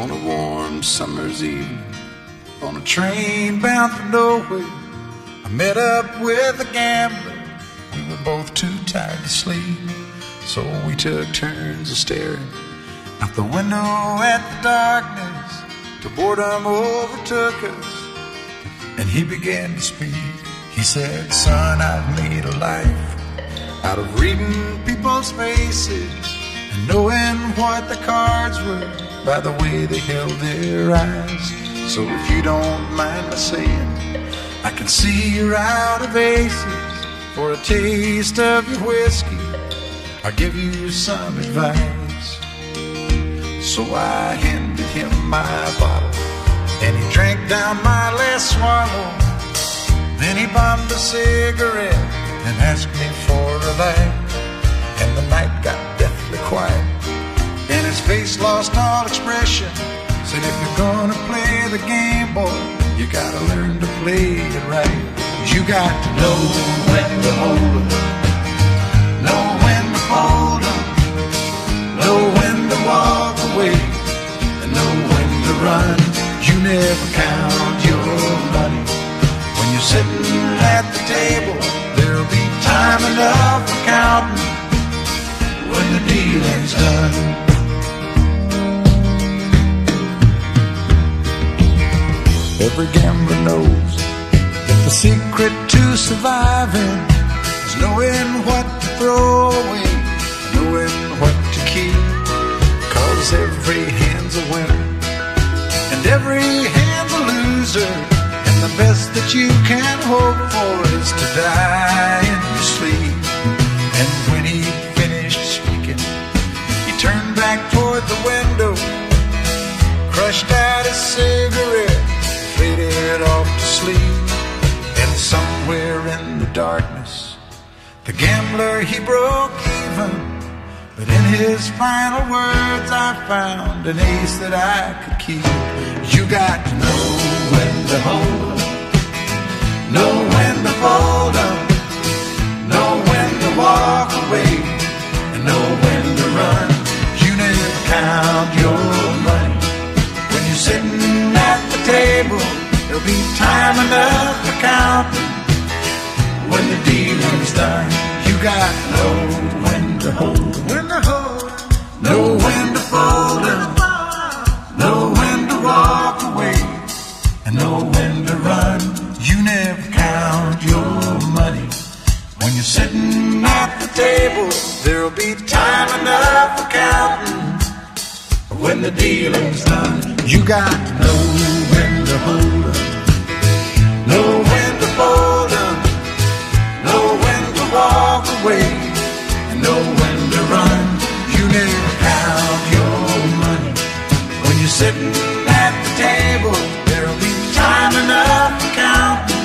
on a warm summer's evening on a train bound for nowhere. I met up with a gambler. We were both too tired to sleep, so we took turns of staring out the window at the darkness till boredom overtook us. And he began to speak. He said, Son, I've made a life out of reading people's faces knowing what the cards were by the way they held their eyes. So if you don't mind my saying, I can see you're out of aces for a taste of your whiskey. I'll give you some advice. So I handed him my bottle, and he drank down my last swallow. Then he bummed a cigarette and asked me for a light. Lost all expression. Said, if you're gonna play the game, boy, you gotta learn to play it right. You got to know when to hold 'em, know when to fold 'em, know when to walk away, and know when to run. You never count your money when you're sitting at the table. There'll be time enough for counting when the dealing's done. Every gambler knows the secret to surviving is knowing what to throw away, knowing what to keep. Cause every hand's a winner and every hand's a loser. And the best that you can hope for is to die in your sleep. And when he finished speaking, he turned back toward the window, crushed out his cigarette, the gambler he broke even. But in his final words, I found an ace that I could keep. You got to know when to hold 'em, know when to fold 'em, know when to walk away, and know when to run. You never count your money when you're sitting at the table. There'll be time enough for counting when the dealing's done. Got know when to hold 'em, when to hold 'em, know when to fold 'em, know when to walk away, and know when to run. You never count your money when you're sitting at the table. There'll be time enough for counting when the dealing's done. You got sitting at the table. There'll be time enough to counting